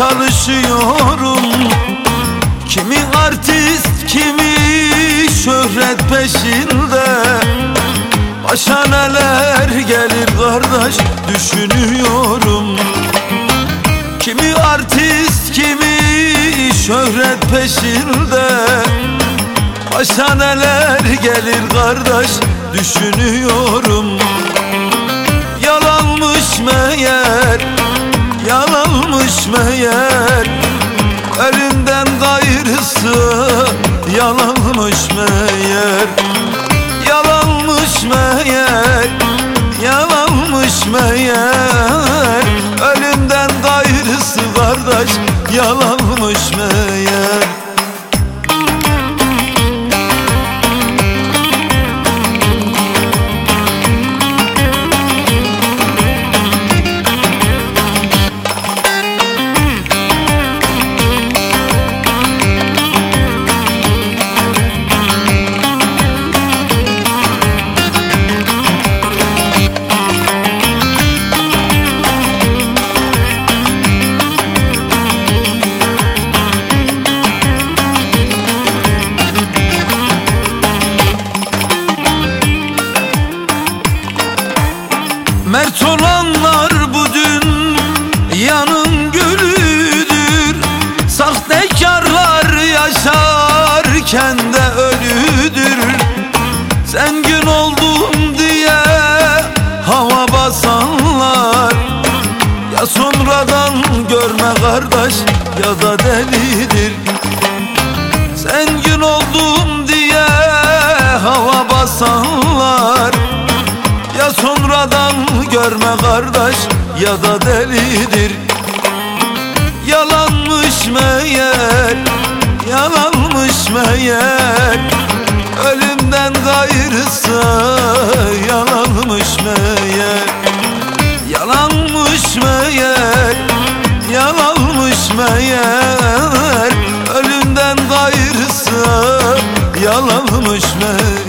çalışıyorum. Kimi artist kimi şöhret peşinde. Başa neler gelir kardeş düşünüyorum. Kimi artist kimi şöhret peşinde. Başa neler gelir kardeş düşünüyorum Yalanmış meğer Elinden gayrısı Yalanmış meğer. Yalanmış meğer Yalanmış meğer. Ölümden gayrısı kardeş Yalanmış meğer Giderken de ölüdür. Sen gün oldum diye Hava basanlar. Ya sonradan görme kardeş Ya da delidir. Sen gün oldum diye Hava basanlar. Ya sonradan görme kardeş Ya da delidir. Yalanmış meğer yalanmış ver